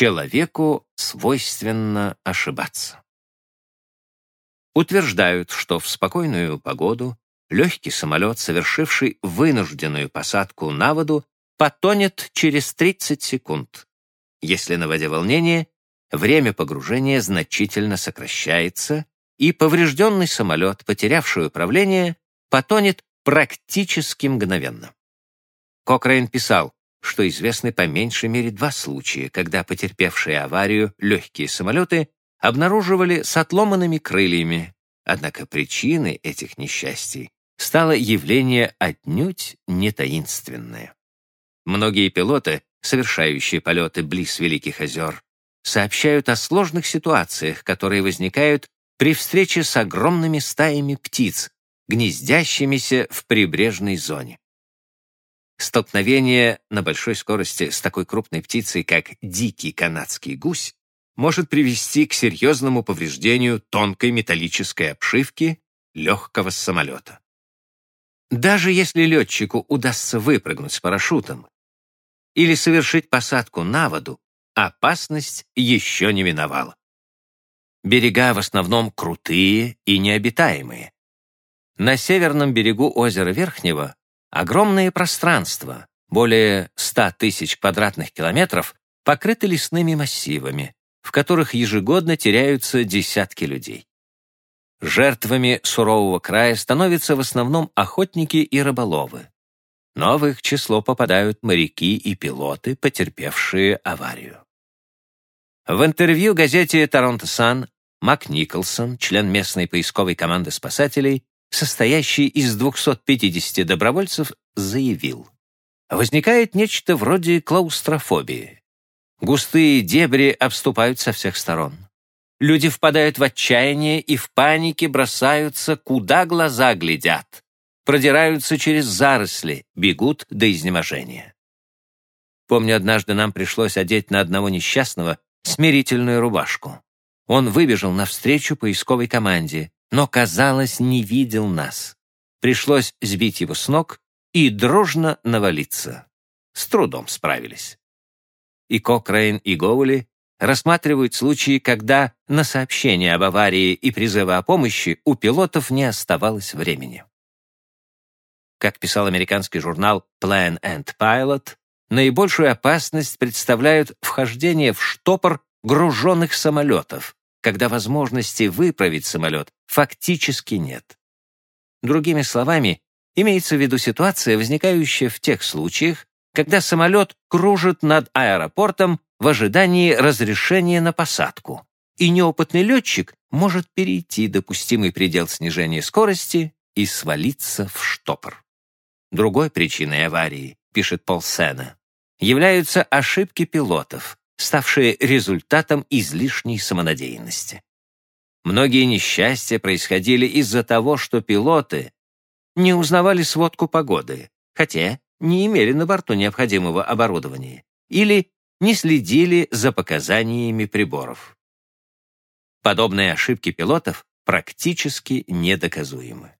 Человеку свойственно ошибаться. Утверждают, что в спокойную погоду легкий самолет, совершивший вынужденную посадку на воду, потонет через 30 секунд. Если на воде волнение, время погружения значительно сокращается, и поврежденный самолет, потерявший управление, потонет практически мгновенно. Кокрейн писал, что известны по меньшей мере два случая, когда потерпевшие аварию легкие самолеты обнаруживали с отломанными крыльями, однако причиной этих несчастий стало явление отнюдь не таинственное. Многие пилоты, совершающие полеты близ Великих озер, сообщают о сложных ситуациях, которые возникают при встрече с огромными стаями птиц, гнездящимися в прибрежной зоне. Столкновение на большой скорости с такой крупной птицей, как дикий канадский гусь, может привести к серьезному повреждению тонкой металлической обшивки легкого самолета. Даже если летчику удастся выпрыгнуть с парашютом или совершить посадку на воду, опасность еще не миновала. Берега в основном крутые и необитаемые. На северном берегу озера Верхнего огромные пространства, более 100 тысяч квадратных километров, покрыты лесными массивами, в которых ежегодно теряются десятки людей. Жертвами сурового края становятся в основном охотники и рыболовы. Но в их число попадают моряки и пилоты, потерпевшие аварию. В интервью газете «Торонто Сан» Мак Николсон, член местной поисковой команды спасателей, состоящий из 250 добровольцев, заявил, возникает нечто вроде клаустрофобии. Густые дебри обступают со всех сторон. Люди впадают в отчаяние и в панике бросаются, куда глаза глядят, продираются через заросли, бегут до изнеможения. Помню, однажды нам пришлось одеть на одного несчастного смирительную рубашку. Он выбежал навстречу поисковой команде, но, казалось, не видел нас. Пришлось сбить его с ног и дружно навалиться. С трудом справились. И Кокрейн, и Гоули рассматривают случаи, когда на сообщение об аварии и призывы о помощи у пилотов не оставалось времени. Как писал американский журнал Plan and Pilot, наибольшую опасность представляют вхождение в штопор груженных самолетов, когда возможности выправить самолет фактически нет. Другими словами, имеется в виду ситуация, возникающая в тех случаях, когда самолет кружит над аэропортом в ожидании разрешения на посадку, и неопытный летчик может перейти допустимый предел снижения скорости и свалиться в штопор. Другой причиной аварии, пишет Пол Сена, являются ошибки пилотов, ставшие результатом излишней самонадеянности. Многие несчастья происходили из-за того, что пилоты не узнавали сводку погоды, хотя не имели на борту необходимого оборудования, или не следили за показаниями приборов. Подобные ошибки пилотов практически недоказуемы.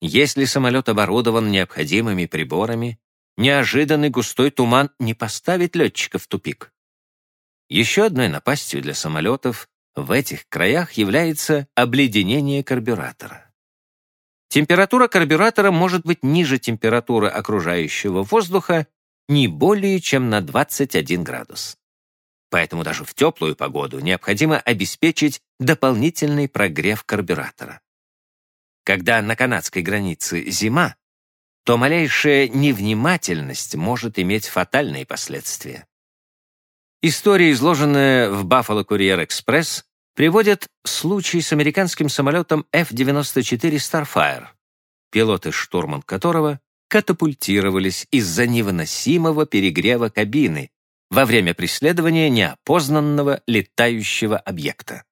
Если самолет оборудован необходимыми приборами, неожиданный густой туман не поставит летчика в тупик. Еще одной напастью для самолетов в этих краях является обледенение карбюратора. Температура карбюратора может быть ниже температуры окружающего воздуха не более чем на 21 градус. Поэтому даже в теплую погоду необходимо обеспечить дополнительный прогрев карбюратора. Когда на канадской границе зима, то малейшая невнимательность может иметь фатальные последствия. История, изложенная в Buffalo Courier Express, приводит случай с американским самолетом F-94 Starfire, пилот и штурман которого катапультировались из-за невыносимого перегрева кабины во время преследования неопознанного летающего объекта.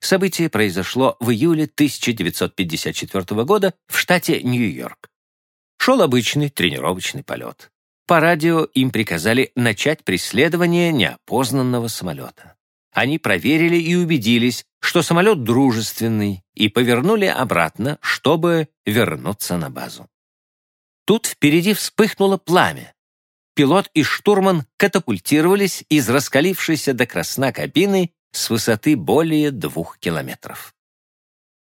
Событие произошло в июле 1954 года в штате Нью-Йорк. Шел обычный тренировочный полет. По радио им приказали начать преследование неопознанного самолета. Они проверили и убедились, что самолет дружественный, и повернули обратно, чтобы вернуться на базу. Тут впереди вспыхнуло пламя. пилот и штурман катапультировались из раскалившейся до красна кабины с высоты более двух километров.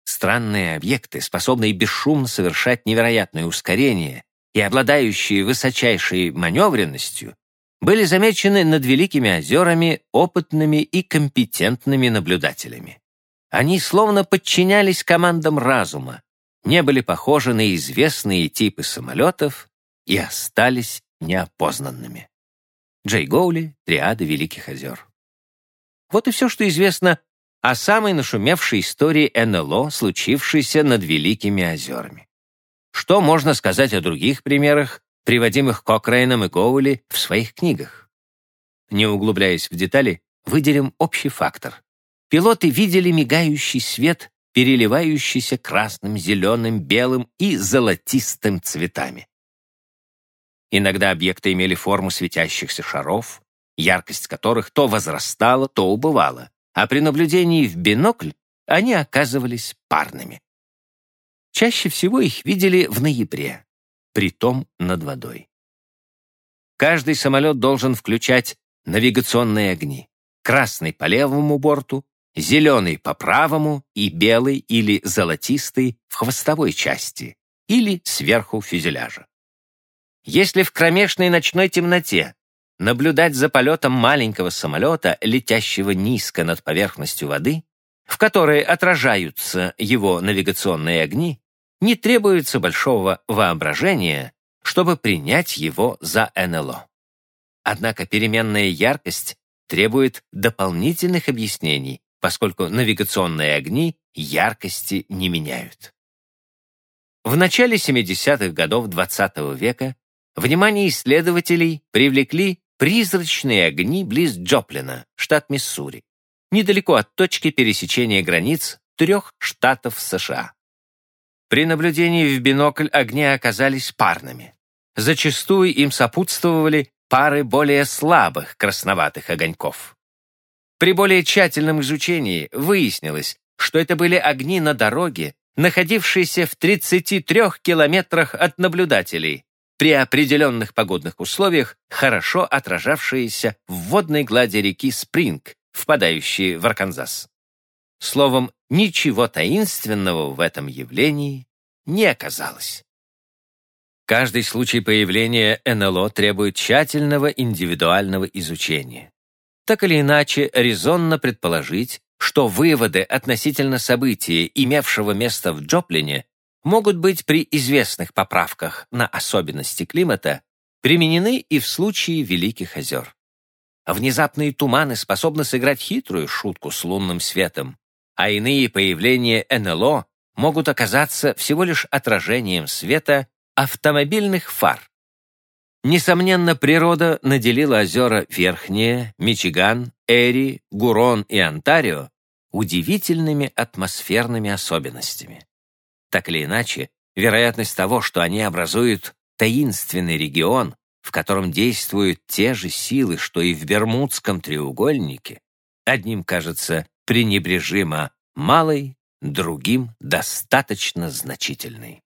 Странные объекты, способные бесшумно совершать невероятное ускорение и обладающие высочайшей маневренностью, были замечены над Великими озерами опытными и компетентными наблюдателями. Они словно подчинялись командам разума, не были похожи на известные типы самолетов и остались неопознанными. Джей Гоули, Триада Великих озер. Вот и все, что известно о самой нашумевшей истории НЛО, случившейся над Великими озерами. Что можно сказать о других примерах, приводимых Кокрейном и Гоули в своих книгах? Не углубляясь в детали, выделим общий фактор. Пилоты видели мигающий свет, переливающийся красным, зеленым, белым и золотистым цветами. Иногда объекты имели форму светящихся шаров, яркость которых то возрастала, то убывала а при наблюдении в бинокль они оказывались парными. Чаще всего их видели в ноябре, притом над водой. Каждый самолет должен включать навигационные огни. Красный по левому борту, зеленый по правому и белый или золотистый в хвостовой части или сверху фюзеляжа. Если в кромешной ночной темноте наблюдать за полетом маленького самолета, летящего низко над поверхностью воды, в которой отражаются его навигационные огни, не требуется большого воображения, чтобы принять его за НЛО. Однако переменная яркость требует дополнительных объяснений, поскольку навигационные огни яркости не меняют. В начале 70-х годов XX -го века внимание исследователей привлекли призрачные огни близ Джоплина, штат Миссури, недалеко от точки пересечения границ трех штатов США. При наблюдении в бинокль огни оказались парными. Зачастую им сопутствовали пары более слабых красноватых огоньков. При более тщательном изучении выяснилось, что это были огни на дороге, находившиеся в 33 километрах от наблюдателей, при определенных погодных условиях хорошо отражавшиеся в водной глади реки Спринг, впадающей в Арканзас. Словом, ничего таинственного в этом явлении не оказалось. Каждый случай появления НЛО требует тщательного индивидуального изучения. Так или иначе, резонно предположить, что выводы относительно события, имевшего место в Джоплине, могут быть при известных поправках на особенности климата применены и в случае Великих озер. Внезапные туманы способны сыграть хитрую шутку с лунным светом, а иные появления НЛО могут оказаться всего лишь отражением света автомобильных фар. Несомненно, природа наделила озера Верхние, Мичиган, Эри, Гурон и Онтарио удивительными атмосферными особенностями. Так или иначе, вероятность того, что они образуют таинственный регион, в котором действуют те же силы, что и в Бермудском треугольнике, одним кажется пренебрежимо малой, другим достаточно значительной.